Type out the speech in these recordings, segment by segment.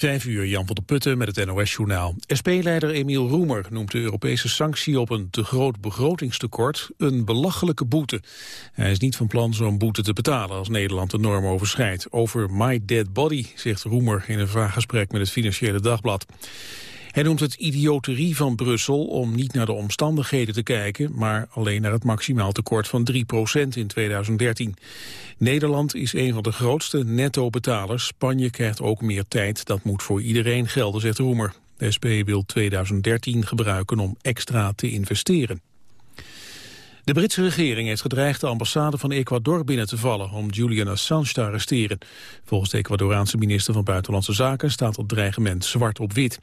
Vijf uur, Jan van der Putten met het NOS-journaal. SP-leider Emiel Roemer noemt de Europese sanctie op een te groot begrotingstekort een belachelijke boete. Hij is niet van plan zo'n boete te betalen als Nederland de norm overschrijdt. Over my dead body, zegt Roemer in een vraaggesprek met het Financiële Dagblad. Hij noemt het idioterie van Brussel om niet naar de omstandigheden te kijken, maar alleen naar het maximaal tekort van 3% in 2013. Nederland is een van de grootste netto-betalers. Spanje krijgt ook meer tijd. Dat moet voor iedereen gelden, zegt Roemer. De SP wil 2013 gebruiken om extra te investeren. De Britse regering heeft gedreigd de ambassade van Ecuador binnen te vallen om Julian Assange te arresteren. Volgens de Ecuadoraanse minister van Buitenlandse Zaken staat het dreigement zwart op wit.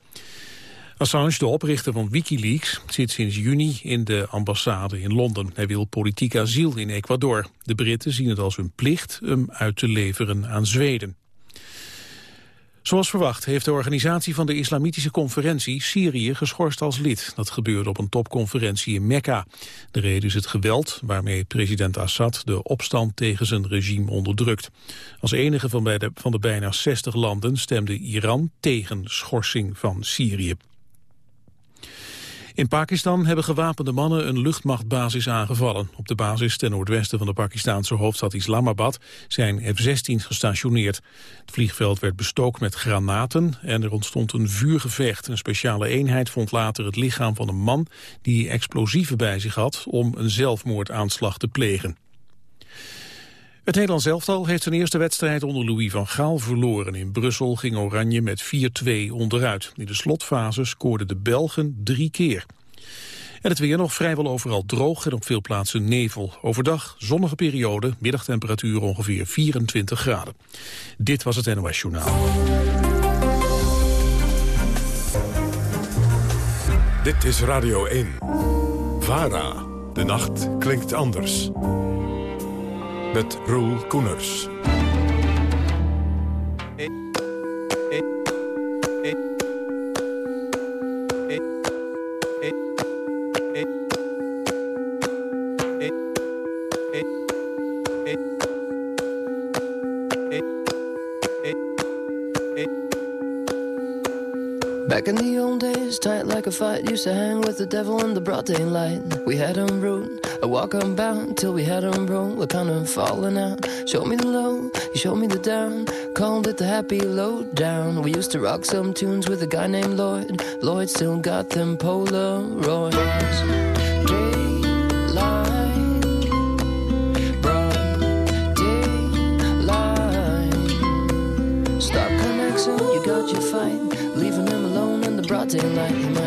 Assange, de oprichter van Wikileaks, zit sinds juni in de ambassade in Londen. Hij wil politiek asiel in Ecuador. De Britten zien het als hun plicht hem uit te leveren aan Zweden. Zoals verwacht heeft de organisatie van de Islamitische Conferentie Syrië geschorst als lid. Dat gebeurde op een topconferentie in Mekka. De reden is het geweld waarmee president Assad de opstand tegen zijn regime onderdrukt. Als enige van de, van de bijna 60 landen stemde Iran tegen schorsing van Syrië. In Pakistan hebben gewapende mannen een luchtmachtbasis aangevallen. Op de basis ten noordwesten van de Pakistanse hoofdstad Islamabad zijn F-16 gestationeerd. Het vliegveld werd bestookt met granaten en er ontstond een vuurgevecht. Een speciale eenheid vond later het lichaam van een man die explosieven bij zich had om een zelfmoordaanslag te plegen. Het Nederlands elftal heeft zijn eerste wedstrijd onder Louis van Gaal verloren. In Brussel ging Oranje met 4-2 onderuit. In de slotfase scoorden de Belgen drie keer. En het weer nog vrijwel overal droog en op veel plaatsen nevel. Overdag zonnige periode, middagtemperatuur ongeveer 24 graden. Dit was het NOS Journaal. Dit is Radio 1. VARA. De nacht klinkt anders met Roel Koeners. Back in the old days, tight like a fight, used to hang with the devil in the broad daylight. We had him rude I walk unbound till we had them roll. We're kind of falling out. Show me the low, you showed me the down. Called it the happy low down. We used to rock some tunes with a guy named Lloyd. Lloyd still got them Polaroids. Stop connection, you got your fight. Leaving him alone in the broad daylight.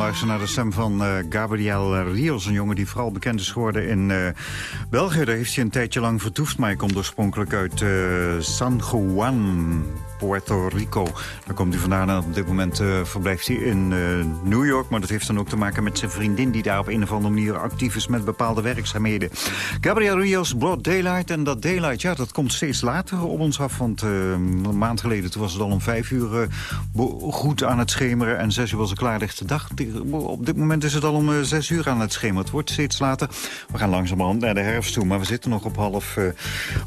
luisteren naar de stem van uh, Gabriel Rios. Een jongen die vooral bekend is geworden in uh, België. Daar heeft hij een tijdje lang vertoefd. Maar hij komt oorspronkelijk uit uh, San Juan, Puerto Rico. Daar komt hij vandaan en op dit moment verblijft hij in New York. Maar dat heeft dan ook te maken met zijn vriendin... die daar op een of andere manier actief is met bepaalde werkzaamheden. Gabriel Rios, Broad Daylight. En dat Daylight, ja, dat komt steeds later op ons af. Want een maand geleden toen was het al om vijf uur goed aan het schemeren. En zes uur was een klaarlichte dag. Op dit moment is het al om zes uur aan het schemeren. Het wordt steeds later. We gaan langzamerhand naar de herfst toe. Maar we zitten nog op half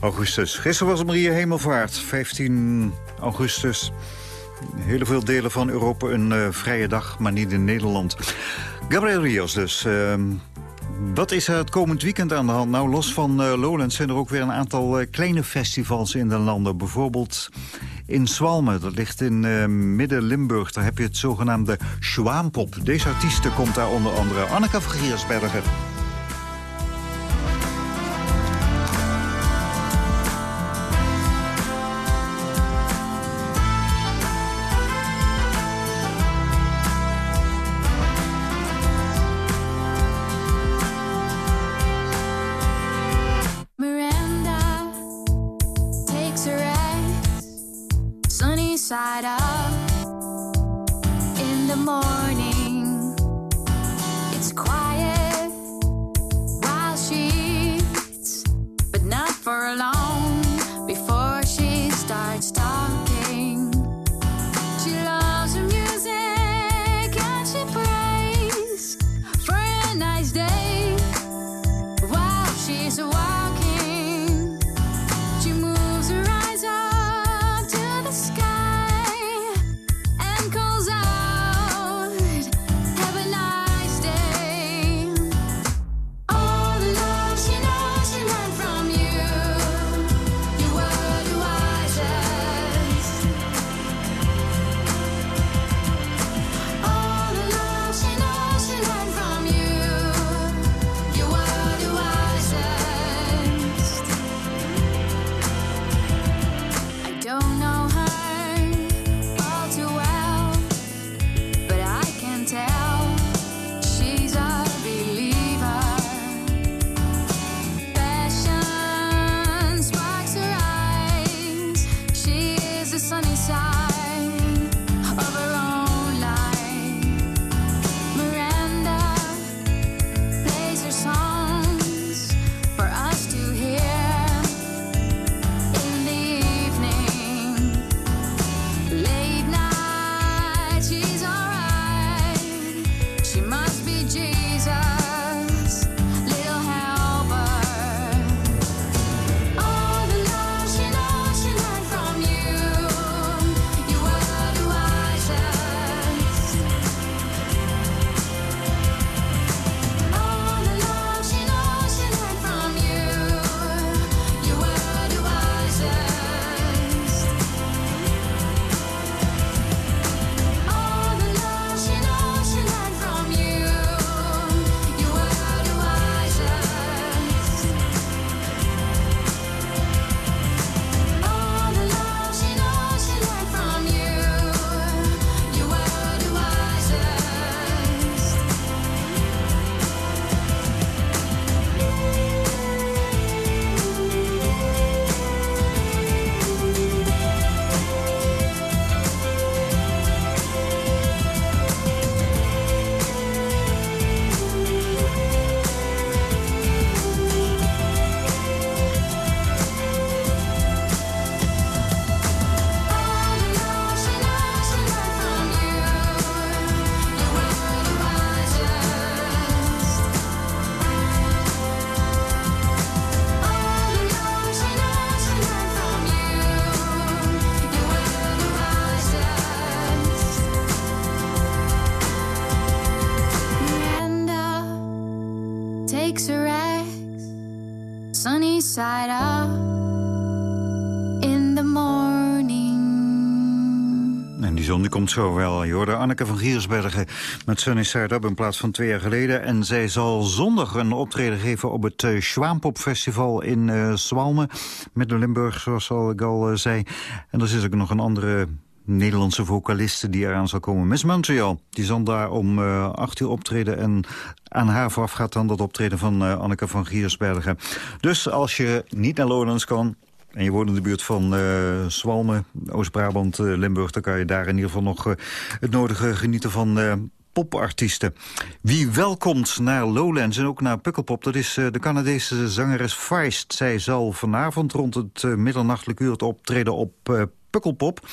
augustus. Gisteren was het Maria Hemelvaart. 15 augustus. Hele veel delen van Europa een uh, vrije dag, maar niet in Nederland. Gabriel Rios dus. Wat is er het komend weekend aan de hand? Nou, los van uh, Lowlands zijn er ook weer een aantal uh, kleine festivals in de landen. Bijvoorbeeld in Zwalmen, dat ligt in Midden-Limburg. Daar heb je het zogenaamde Schwaampop. Deze artieste komt daar onder andere Anneke Vergiersberger. Zo wel. Je hoorde Anneke van Giersbergen met Sunny Side in plaats van twee jaar geleden. En zij zal zondag een optreden geven op het uh, Schwaampop Festival in uh, Zwalmen. Midden-Limburg, zoals ik al uh, zei. En er is ook nog een andere Nederlandse vocaliste die eraan zal komen. Miss Montreal, die zal daar om uh, acht uur optreden. En aan haar vooraf gaat dan dat optreden van Anneke van Giersbergen. Dus als je niet naar Lowlands kan... en je woont in de buurt van uh, Zwalmen, Oost-Brabant, Limburg... dan kan je daar in ieder geval nog het nodige genieten van popartiesten. Wie welkomt naar Lowlands en ook naar Pukkelpop... dat is de Canadese zangeres Feist. Zij zal vanavond rond het middernachtelijk uur het optreden op Pukkelpop.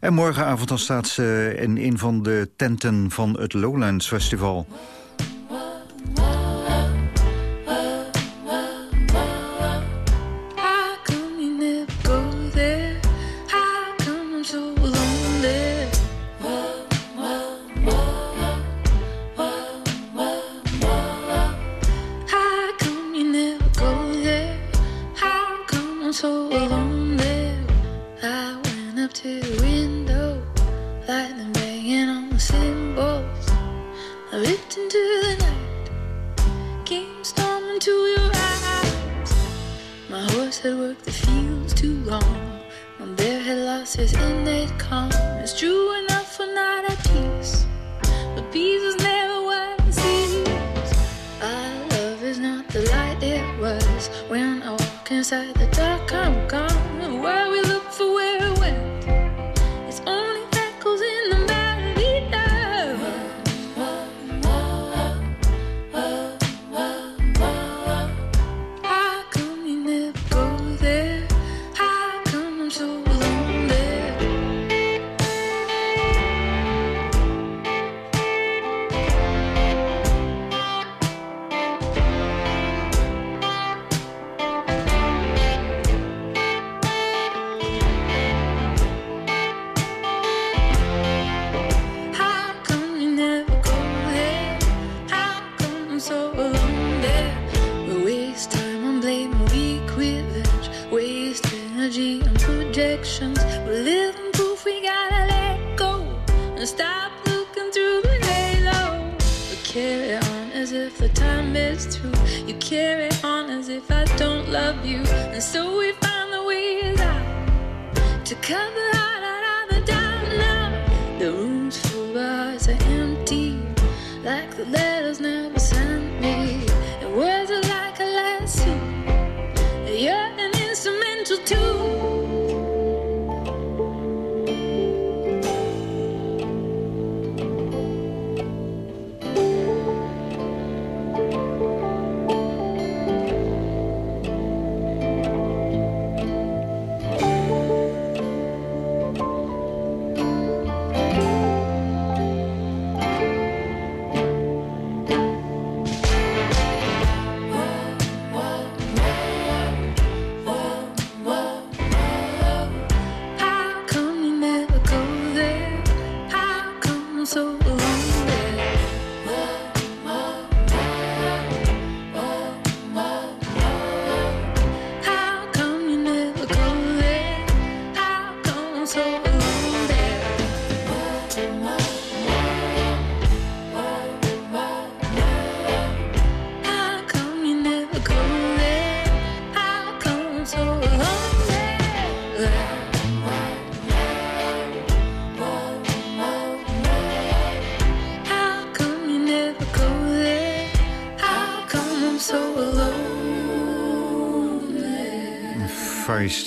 En morgenavond dan staat ze in een van de tenten van het Lowlands Festival. I lived into the night, came storming to your eyes. My horse had worked the fields too long, my bear had lost his innate calm. It's true enough, we're not at peace, but peace is never what it seems. Our love is not the light it was when I walk inside the dark. I'm gone. The world cover hot of the diner. The rooms full of bars are empty, like the letters never sent me. And words are like a lesson. You're an instrumental tune.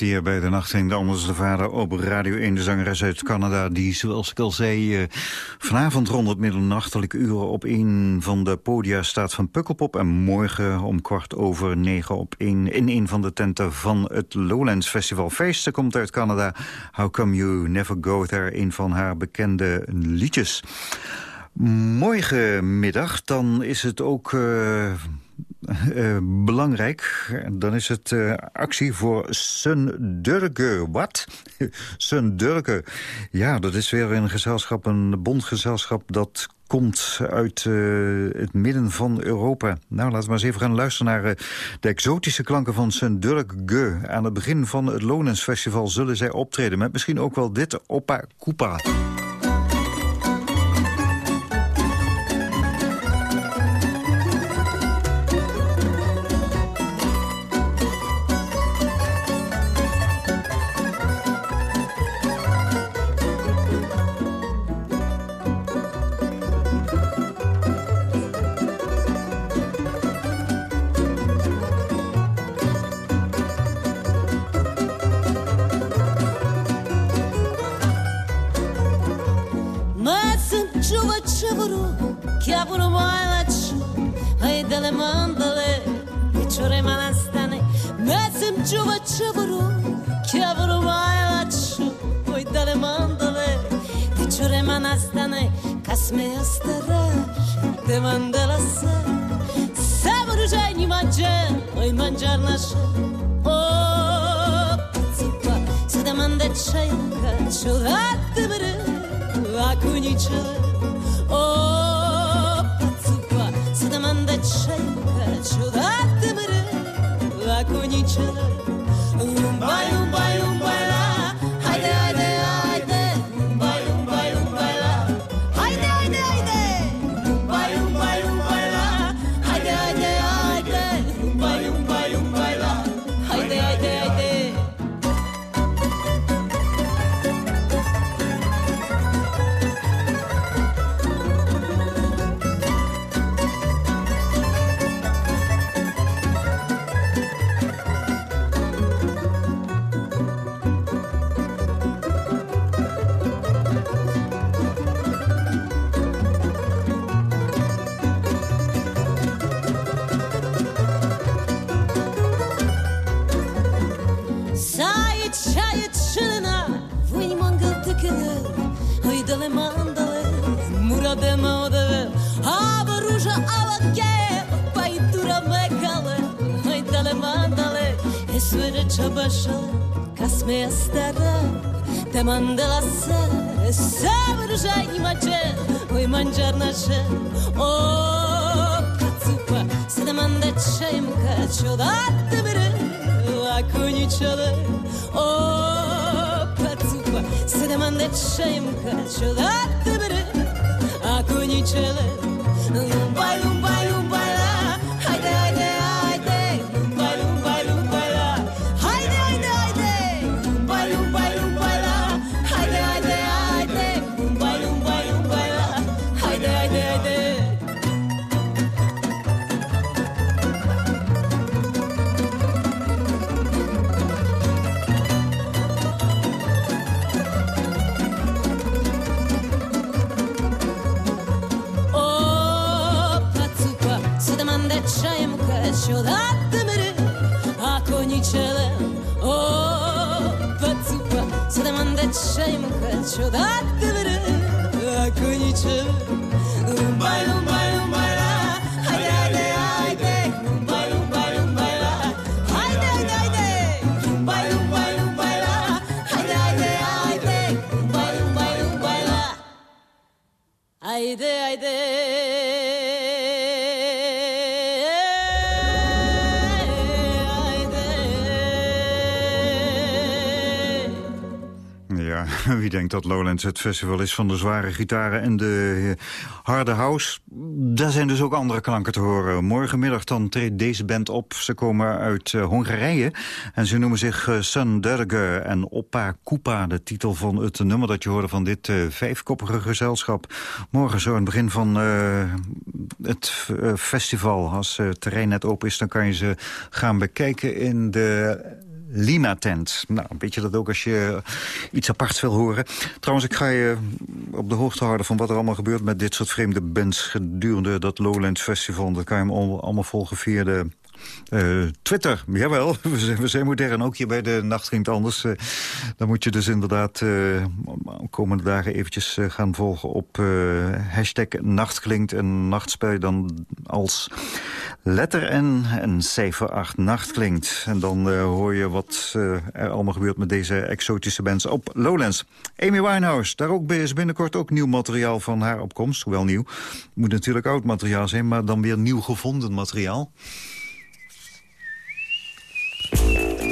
Die hier bij de nacht. Anders de vader op Radio 1, de zangeres uit Canada... die, zoals ik al zei, eh, vanavond rond het middernachtelijke uur... op een van de podia staat van Pukkelpop... en morgen om kwart over negen op een, in een van de tenten van het Lowlands Festival. Feesten komt uit Canada. How Come You Never Go There, een van haar bekende liedjes. Morgenmiddag, dan is het ook... Uh, uh, belangrijk. Dan is het uh, actie voor Sundurge. Wat? Sundurge. Ja, dat is weer een gezelschap, een bondgezelschap... dat komt uit uh, het midden van Europa. Nou, laten we maar eens even gaan luisteren naar de exotische klanken van Sundurge. Aan het begin van het Lonens Festival zullen zij optreden... met misschien ook wel dit Opa Koopa. Sayit şayit şırına Vini mangıl tıkını Hıydale mandale. Murade maudave Ava ruža avake Paitura mekale Hıydale mandale. Esvere çabaşale Kasme astara. Te mandela se Sabır žajni mače Oj manjar naše O kacupa Se manda čajem kačo Da коні чали, о, пацюка, сидима не чаємка, чолати бери, а коні чали, ну, байду Отчаем хочу, да ты вры, а коничи. Умбай, умбай, умбай, ай, ай, ай, ай, умбай, умбай, умбай, ай, ай, ай, ай, умбай, умбай, умбай, ай, ай, ай, ай, умбай, умбай, умбай, ай, ай, ай, wie denkt dat Lowlands het festival is van de zware gitaren en de eh, harde house? Daar zijn dus ook andere klanken te horen. Morgenmiddag dan treedt deze band op. Ze komen uit eh, Hongarije en ze noemen zich uh, Sun Derge en Oppa Kupa. De titel van het nummer dat je hoorde van dit eh, vijfkoppige gezelschap. Morgen zo aan het begin van eh, het eh, festival. Als eh, het terrein net open is, dan kan je ze gaan bekijken in de Lima-tent. Nou, weet je dat ook als je iets aparts wil horen. Trouwens, ik ga je op de hoogte houden van wat er allemaal gebeurt... met dit soort vreemde bands gedurende dat Lowlands Festival. Dan kan je hem al- allemaal volgen via de... eh, Twitter, jawel, we zijn, we zijn modern, ook hier bij de Nacht Het Anders. Eh, dan moet je dus inderdaad eh, komende dagen eventjes gaan volgen op hashtag Nacht Klinkt. En nacht spel je dan als letter N en cijfer 8 Nacht Klinkt. En dan hoor je wat er allemaal gebeurt met deze exotische bands op Lowlands. Amy Winehouse, daar ook is binnenkort ook nieuw materiaal van haar opkomst. Hoewel nieuw, moet natuurlijk oud materiaal zijn, maar dan weer nieuw gevonden materiaal. Thank you.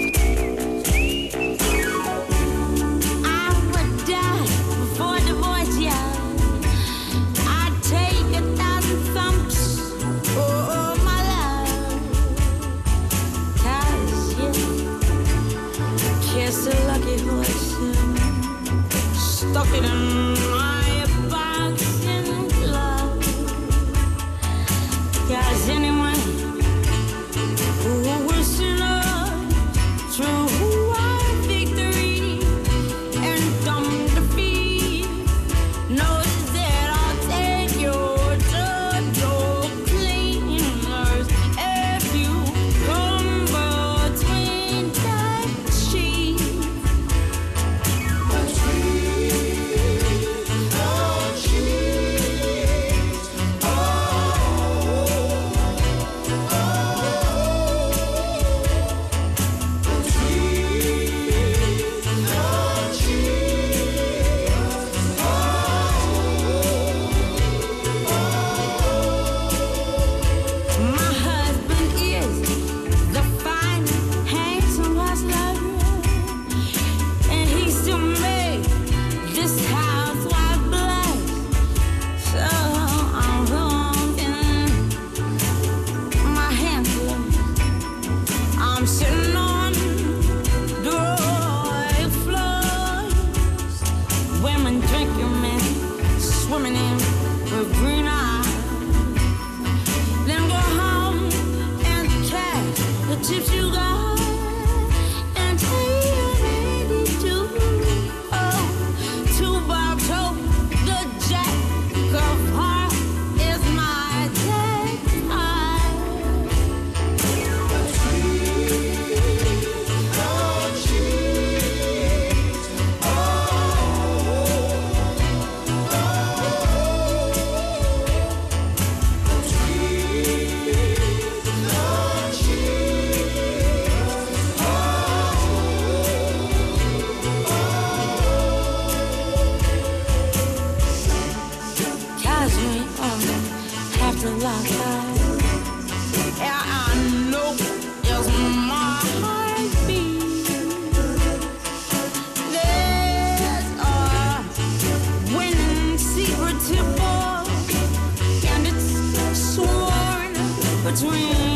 Between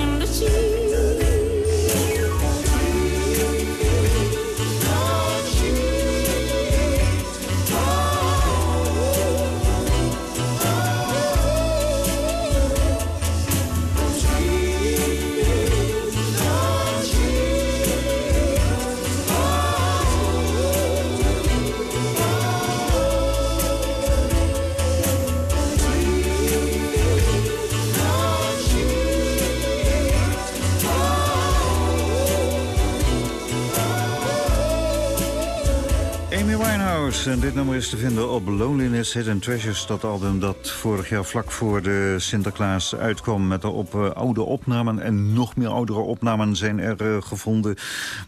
dit nummer is te vinden op Loneliness Hidden Treasures. Dat album dat vorig jaar vlak voor de Sinterklaas uitkwam. Met daarop uh, oude opnamen en nog meer oudere opnamen zijn er uh, gevonden.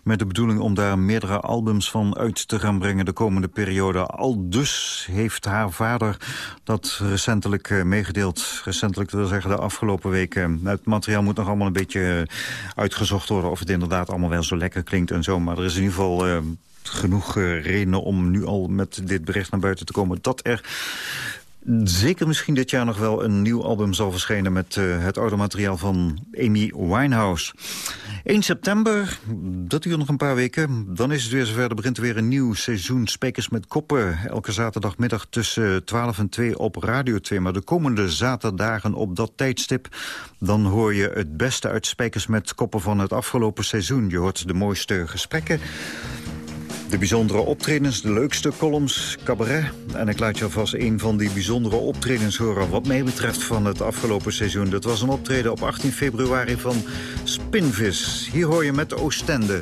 Met de bedoeling om daar meerdere albums van uit te gaan brengen de komende periode. Al dus heeft haar vader dat recentelijk uh, meegedeeld. Recentelijk, wil zeggen de afgelopen weken. Het materiaal moet nog allemaal een beetje uitgezocht worden... of het inderdaad allemaal wel zo lekker klinkt en zo. Maar er is in ieder geval genoeg uh, redenen om nu al met dit bericht naar buiten te komen... dat er zeker misschien dit jaar nog wel een nieuw album zal verschijnen... met uh, het oude materiaal van Amy Winehouse. 1 september, dat duurt nog een paar weken. Dan is het weer zover, er begint weer een nieuw seizoen Spekers met Koppen. Elke zaterdagmiddag tussen 12 en 2 op Radio 2. Maar de komende zaterdagen op dat tijdstip... dan hoor je het beste uit Spekers met Koppen van het afgelopen seizoen. Je hoort de mooiste gesprekken... De bijzondere optredens, de leukste columns, cabaret. En ik laat je alvast een van die bijzondere optredens horen... wat mij betreft van het afgelopen seizoen. Dat was een optreden op 18 februari van Spinvis. Hier hoor je met Oostende.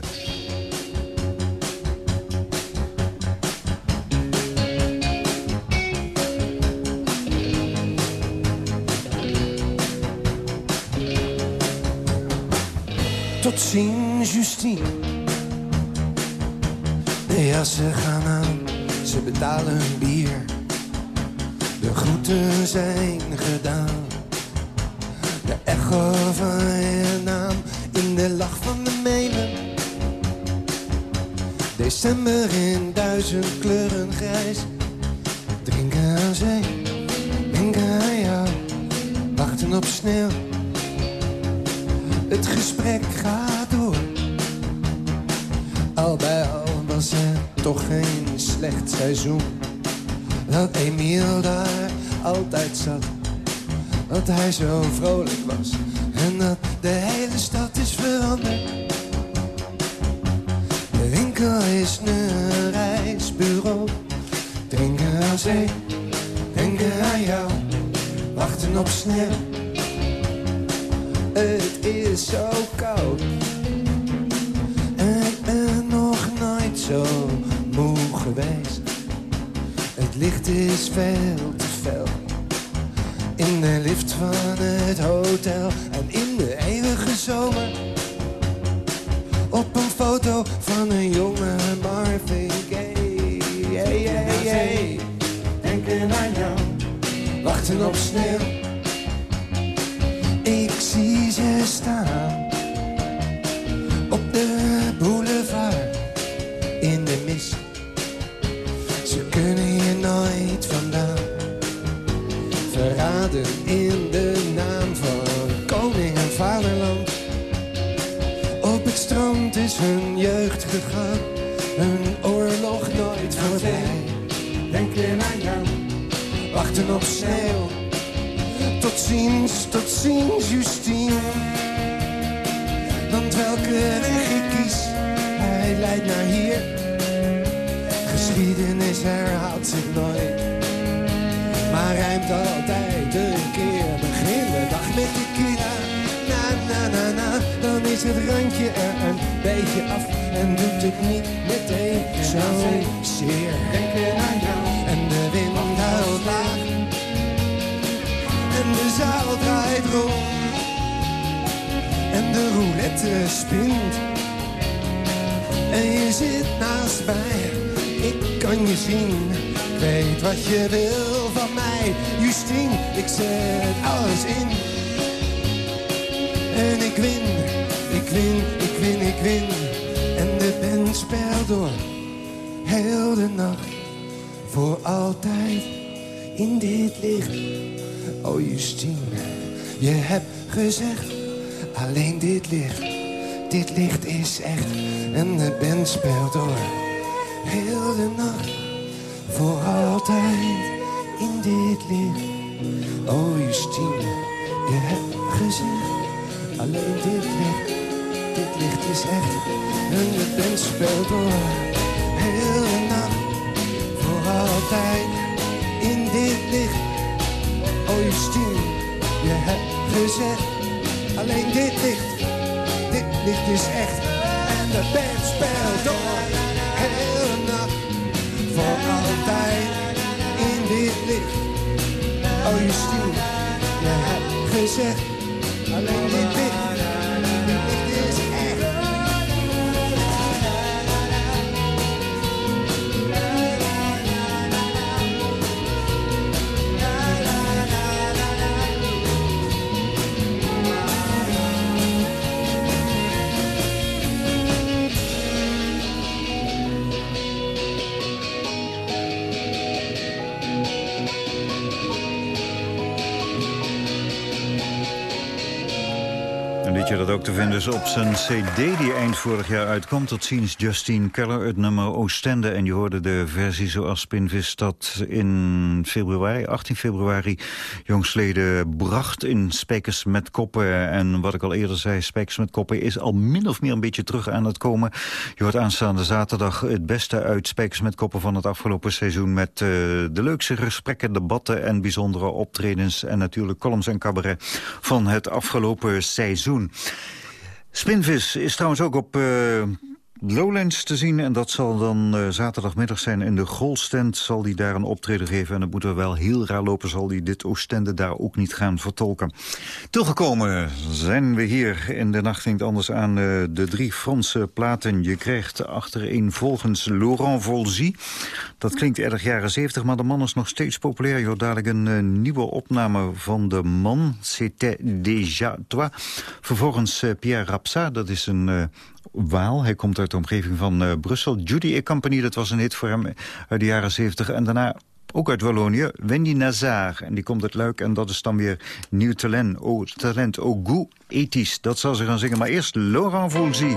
Tot ziens, Justine. Ja, ze gaan aan, ze betalen bier. De groeten zijn gedaan. De echo van je naam in de lach van de menen. December in duizend kleuren grijs. Drinken aan zee, denken aan jou. Wachten op sneeuw. Het gesprek toch geen slecht seizoen. Dat Emiel daar altijd zat. Dat hij zo vrolijk was. En dat de hele stad is veranderd. De winkel is nu een reisbureau. Denken aan zee, denken aan jou. Wachten op sneeuw. Het is zo koud. En ik ben nog nooit zo Het is veel te fel. In de lift van het hotel en in de eeuwige zomer. Op een foto van een jonge is hun jeugd gegaan, hun oorlog nooit voorbij. Denken aan jou, wachten op sneeuw. Tot ziens, tot ziens, Justine. Want welke weg ik kies, hij leidt naar hier. Geschiedenis herhaalt zich nooit. Maar rijmt altijd een keer. Begin de dag met de kina. Na, na, na, is het randje er een beetje af. En doet het niet meteen zo zeer. Denken aan jou. En de wind huilt laag. En de zaal draait rond. En de roulette spint. En je zit naast mij. Ik kan je zien. Ik weet wat je wil van mij. Justine, ik zet alles in. En ik win, ik win, ik win, ik win. En de band speelt door, heel de nacht. Voor altijd in dit licht. Oh Justine, je hebt gezegd, alleen dit licht. Dit licht is echt en de band speelt door. Heel de nacht, voor altijd in dit licht. Oh Justine, je hebt gezegd, alleen dit licht. Dit licht is echt en de band speelt door. Heel de nacht, voor altijd in dit licht. Oh Justine, je hebt gezegd, alleen dit licht. Dit licht is echt en de band speelt door. Heel de nacht, voor altijd in dit licht. Oh Justine, je hebt gezegd, op zijn cd die eind vorig jaar uitkomt. Tot ziens Justine Keller, het nummer Oostende. En je hoorde de versie zoals Spinvis dat in februari, 18 februari... jongsleden bracht in Spijkers met Koppen. En wat ik al eerder zei, Spijkers met Koppen is al min of meer een beetje terug aan het komen. Je hoort aanstaande zaterdag het beste uit Spijkers met Koppen van het afgelopen seizoen... met eh, de leukste gesprekken, debatten en bijzondere optredens... en natuurlijk columns en cabaret van het afgelopen seizoen. Spinvis is trouwens ook op eh, Lowlands te zien. En dat zal dan eh, zaterdagmiddag zijn in de Golstand. Zal hij daar een optreden geven. En het moet er wel heel raar lopen. Zal hij dit Oostende daar ook niet gaan vertolken. Toegekomen zijn we hier in de nacht Klinkt Anders aan eh, de drie Franse platen. Je krijgt achterin volgens Laurent Volzy. Dat klinkt erg jaren 70, maar de man is nog steeds populair. Je dadelijk een eh, nieuwe opname van de man. C'était déjà toi. Vervolgens Pierre Rapsa, dat is een... eh, Waal. Hij komt uit de omgeving van eh, Brussel. Judy et Company, dat was een hit voor hem uit de jaren 70. En daarna ook uit Wallonië, Wendy Nazar. En die komt uit Luik en dat is dan weer nieuw talent. Oh, talent, oh goût ethisch. Dat zal ze gaan zingen. Maar eerst Laurent Voulzy.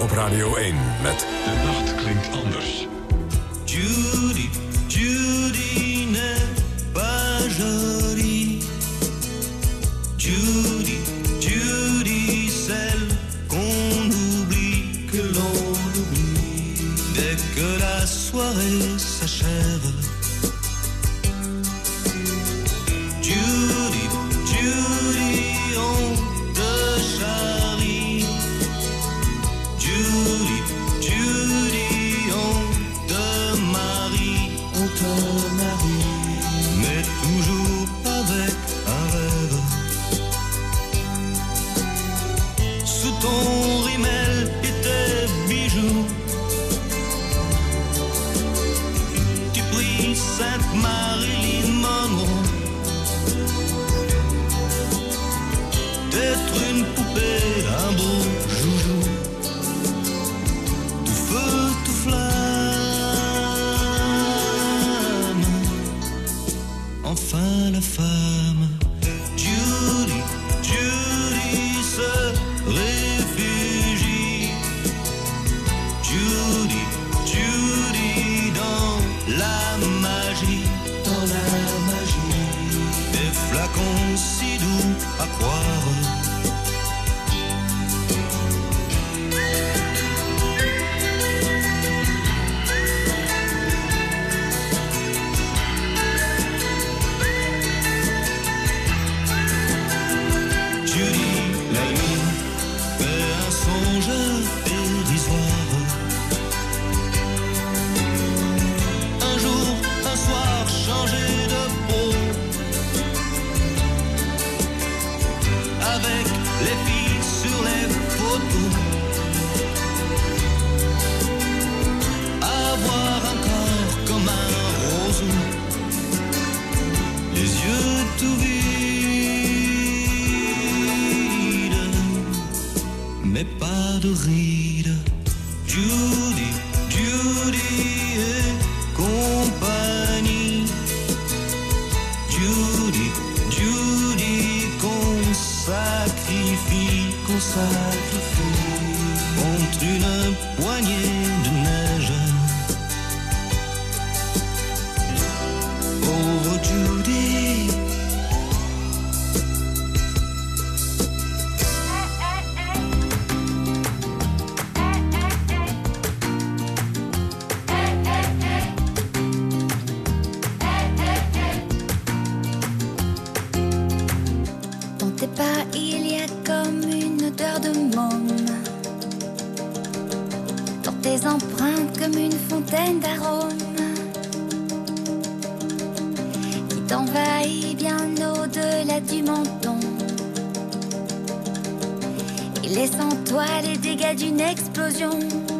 Op Radio 1 met... De Nacht. Sainte-Marie. d'une explosion.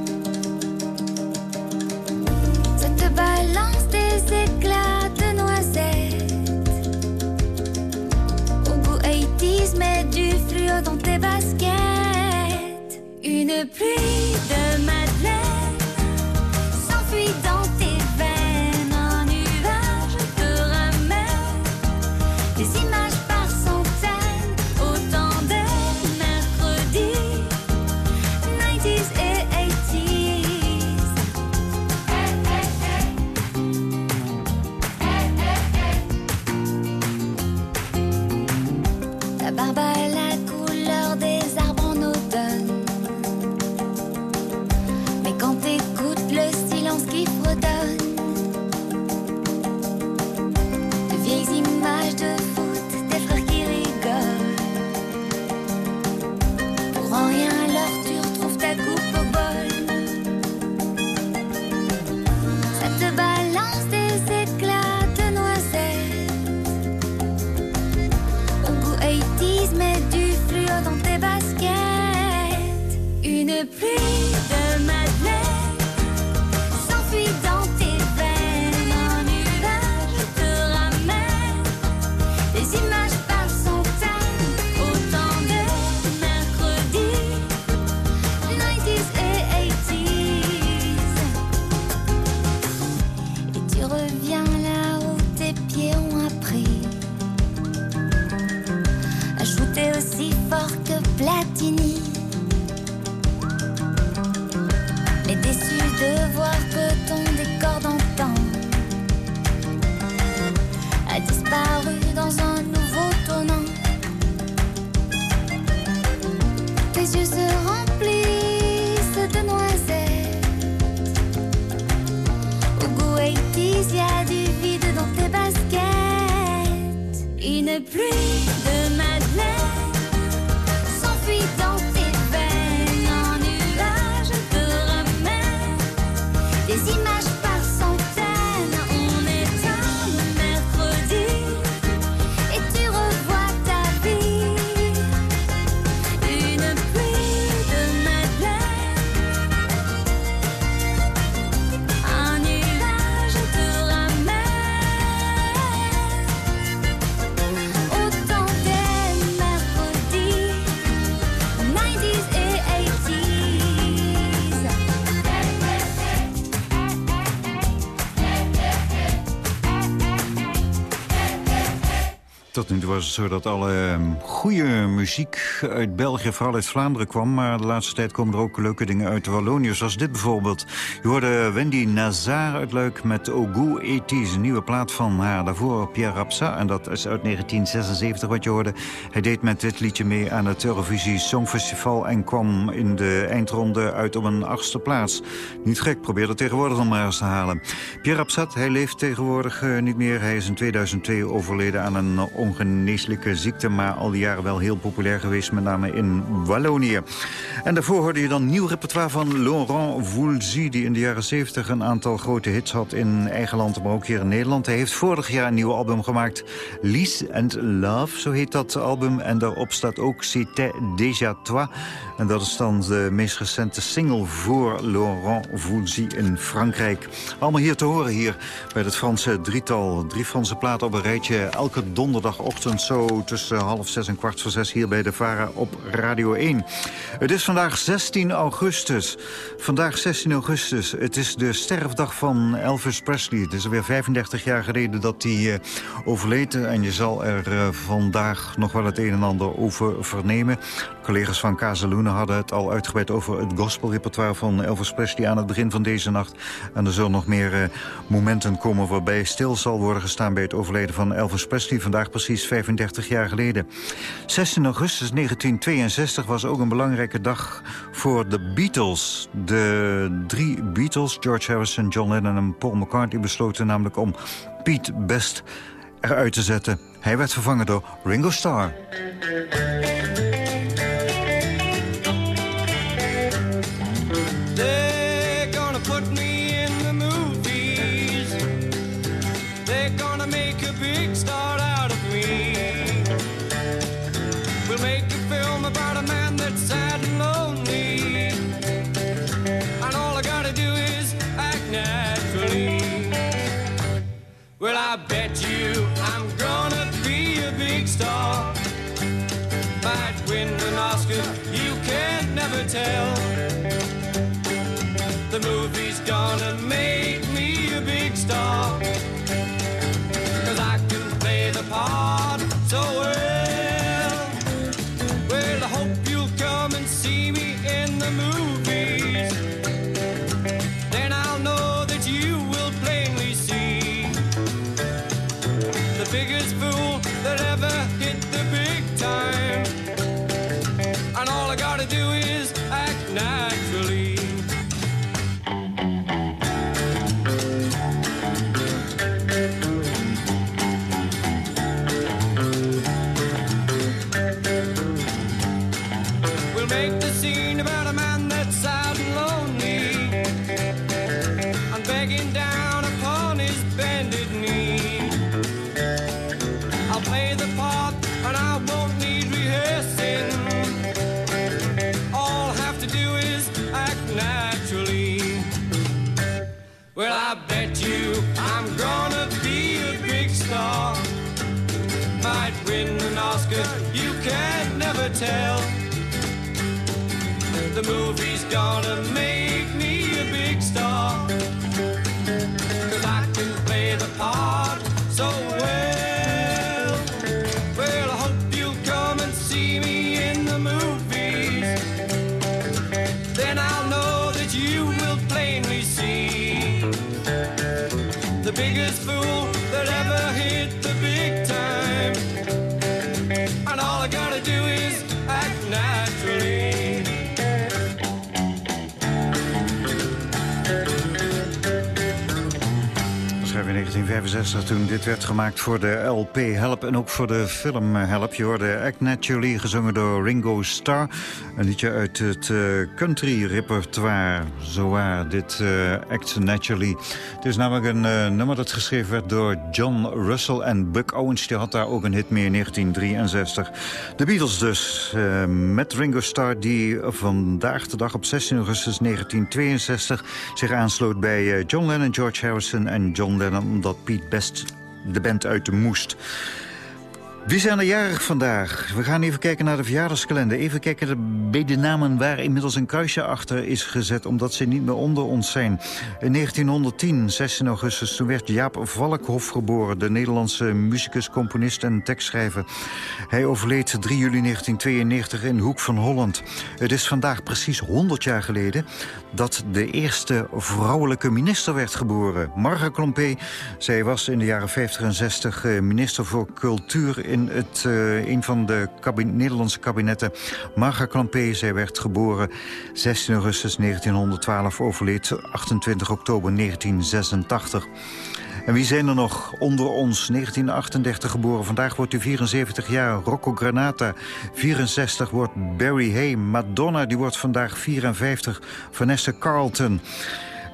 Was het zo dat alle ehm, goede muziek uit België, vooral uit Vlaanderen kwam. Maar de laatste tijd komen er ook leuke dingen uit Wallonië, zoals dit bijvoorbeeld. Je hoorde Wendy Nazar uit Luik met Ogu Etis, een nieuwe plaat van haar. Daarvoor Pierre Rapsa, en dat is uit 1976 wat je hoorde. Hij deed met dit liedje mee aan het Eurovisie Songfestival... en kwam in de eindronde uit op een achtste plaats. Niet gek, probeer het tegenwoordig nog maar eens te halen. Pierre Rapsat, hij leeft tegenwoordig eh, niet meer. Hij is in 2002 overleden aan een ongeneeslijke ziekte... maar al die jaren wel heel populair geweest, met name in Wallonië. En daarvoor hoorde je dan nieuw repertoire van Laurent Voulzy... die in de jaren 70 een aantal grote hits had in eigen land... maar ook hier in Nederland. Hij heeft vorig jaar een nieuw album gemaakt. Lies and Love, zo heet dat album. En daarop staat ook C'était déjà toi. En dat is dan de meest recente single voor Laurent Voulzy in Frankrijk. Allemaal hier te horen hier bij het Franse drietal. Drie Franse platen op een rijtje. Elke donderdagochtend zo tussen half zes en kwart voor zes... hier bij de VARA op Radio 1. Het is vandaag 16 augustus. Vandaag 16 augustus. Het is de sterfdag van Elvis Presley. Het is alweer 35 jaar geleden dat hij eh, overleed. En je zal er eh, vandaag nog wel het een en ander over vernemen. Collega's van Casaluna hadden het al uitgebreid over het gospelrepertoire van Elvis Presley aan het begin van deze nacht. En er zullen nog meer eh, momenten komen waarbij stil zal worden gestaan bij het overlijden van Elvis Presley. Vandaag precies 35 jaar geleden. 16 augustus 1962 was ook een belangrijke dag voor de Beatles. De drie Beatles, George Harrison, John Lennon en Paul McCartney besloten namelijk om Pete Best eruit te zetten. Hij werd vervangen door Ringo Starr. Bet you 1965 toen dit werd gemaakt voor de LP Help en ook voor de film Help. Je hoorde Act Naturally, gezongen door Ringo Starr. Een liedje uit het uh, country repertoire, zowaar dit uh, Act Naturally. Het is namelijk een uh, nummer dat geschreven werd door John Russell en Buck Owens. Die had daar ook een hit mee in 1963. De Beatles dus, met Ringo Starr die vandaag de dag op 16 augustus 1962 zich aansloot bij John Lennon, George Harrison en John Lennon... omdat Pete Best de band uit de moest. Wie zijn er jarig vandaag? We gaan even kijken naar de verjaardagskalender. Even kijken bij de namen waar inmiddels een kruisje achter is gezet... omdat ze niet meer onder ons zijn. In 1910, 16 augustus, toen werd Jaap Valkhoff geboren... de Nederlandse muzikus, componist en tekstschrijver. Hij overleed 3 juli 1992 in Hoek van Holland. Het is vandaag precies 100 jaar geleden... dat de eerste vrouwelijke minister werd geboren. Marga Klompé, zij was in de jaren 50 en 60 minister voor cultuur in het, uh, een van de Nederlandse kabinetten. Marga Clampé, zij werd geboren 16 augustus 1912, overleed 28 oktober 1986. En wie zijn er nog onder ons? 1938 geboren. Vandaag wordt hij 74 jaar. Rocco Granata. 64 wordt Barry Hay. Madonna die wordt vandaag 54. Vanessa Carlton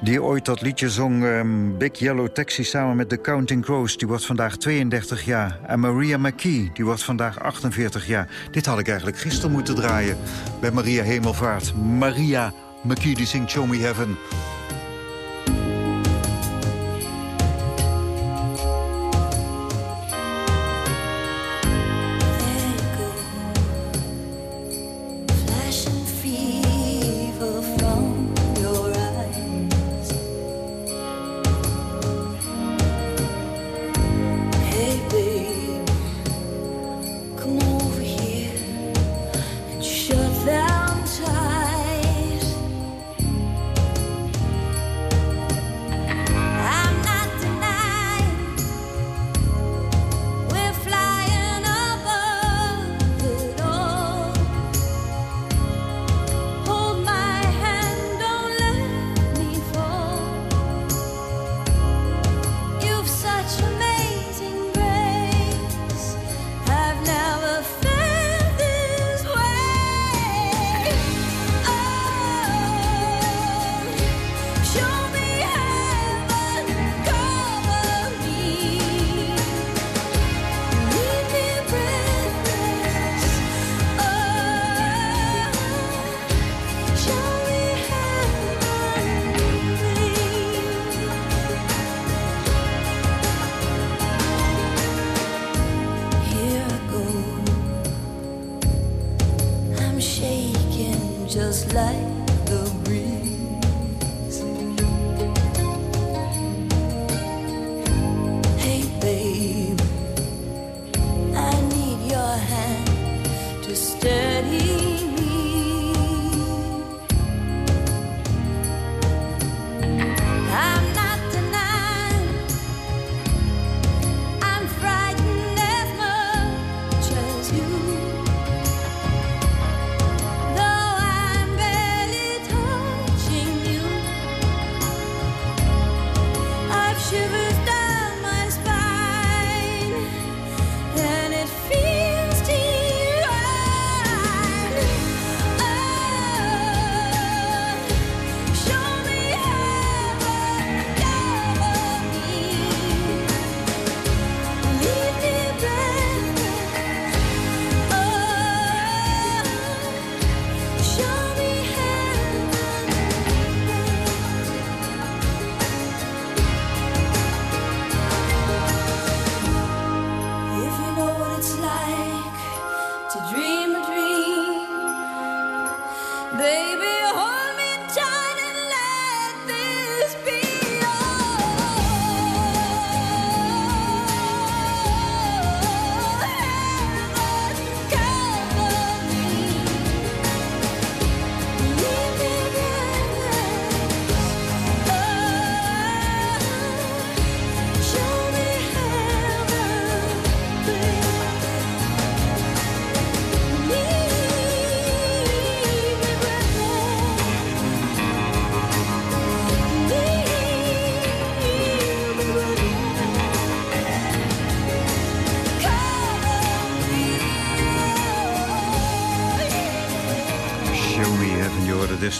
die ooit dat liedje zong um, Big Yellow Taxi samen met The Counting Crows. Die wordt vandaag 32 jaar. En Maria McKee, die wordt vandaag 48 jaar. Dit had ik eigenlijk gisteren moeten draaien bij Maria Hemelvaart. Maria McKee die zingt Show Me Heaven.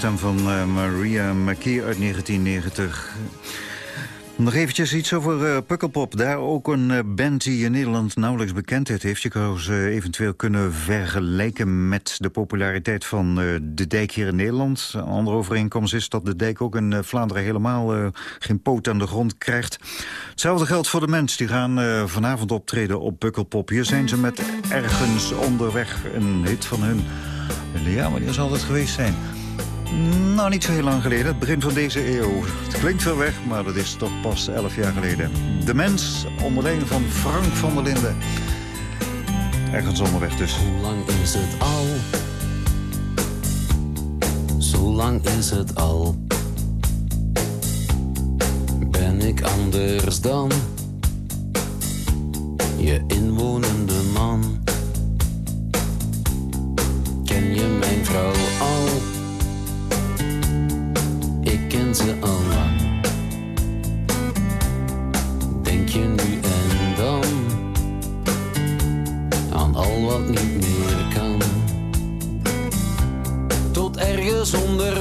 Stem van eh, Maria McKee uit 1990. Nog eventjes iets over eh, Pukkelpop. Daar ook een eh, band die in Nederland nauwelijks bekendheid heeft. Je zou ze eventueel kunnen vergelijken met de populariteit van De Dijk hier in Nederland. Een andere overeenkomst is dat De Dijk ook in Vlaanderen helemaal geen poot aan de grond krijgt. Hetzelfde geldt voor de mensen. Die gaan vanavond optreden op Pukkelpop. Hier zijn ze met Ergens Onderweg, een hit van hun. Ja, maar die zal het geweest zijn. Nou, niet zo heel lang geleden. Het begin van deze eeuw. Het klinkt veel weg, maar dat is toch pas elf jaar geleden. De mens, onder leiding van Frank van der Linden. Ergens onderweg dus. Hoe lang is het al? Zo lang is het al. Ben ik anders dan je inwonende ergens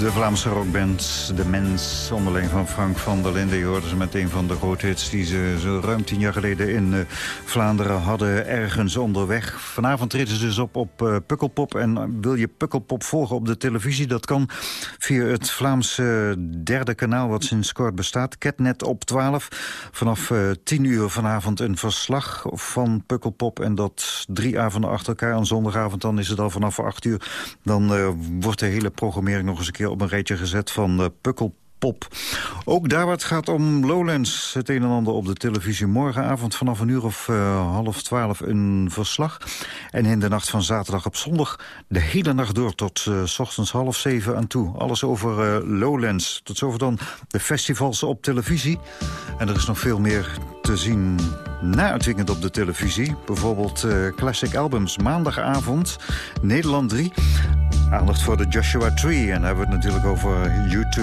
De Vlaamse rockband De Mens, onderling van Frank van der Linden. Je ze met een van de grote hits die ze zo ruim tien jaar geleden in eh, Vlaanderen hadden. Ergens onderweg. Vanavond treden ze dus op op eh, Pukkelpop. En wil je Pukkelpop volgen op de televisie? Dat kan via het Vlaamse derde kanaal wat sinds kort bestaat. Catnet op 12. Vanaf eh 10 uur vanavond een verslag van Pukkelpop. En dat drie avonden achter elkaar. En zondagavond dan is het al vanaf 8 uur. Dan eh, wordt de hele programmering nog eens een keer op een rijtje gezet van eh, Pukkelpop pop. Ook daar wat gaat om Lowlands. Het een en ander op de televisie. Morgenavond vanaf een uur of uh, half twaalf een verslag. En in de nacht van zaterdag op zondag de hele nacht door tot uh, ochtends half zeven aan toe. Alles over Lowlands. Tot zover dan de festivals op televisie. En er is nog veel meer te zien na het op de televisie. Bijvoorbeeld uh, Classic Albums maandagavond, Nederland 3. Aandacht voor de Joshua Tree en dan hebben we het natuurlijk over U2.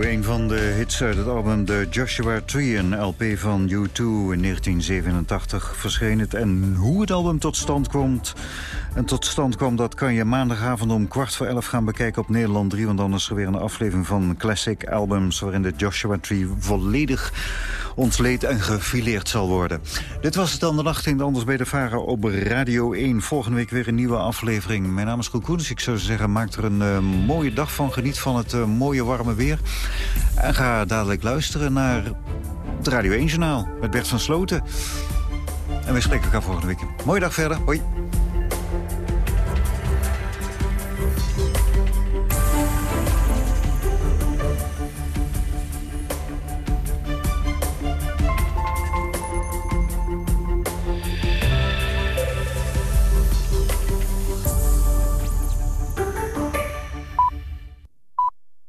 Een van de hits uit het album The Joshua Tree, een LP van U2 in 1987 verscheen het. En hoe het album tot stand komt en tot stand kwam, dat kan je maandagavond om kwart voor elf gaan bekijken op Nederland 3. Want dan is er weer een aflevering van Classic Albums waarin de Joshua Tree volledig ontleed en gefileerd zal worden. Dit was het dan de nacht in de Anders bij de Varen op Radio 1. Volgende week weer een nieuwe aflevering. Mijn naam is Koen Koens. Ik zou zeggen, maak er een eh, mooie dag van. Geniet van het eh, mooie warme weer. En ga dadelijk luisteren naar het Radio 1-journaal met Bert van Sloten. En we spreken elkaar volgende week. Mooie dag verder. Hoi.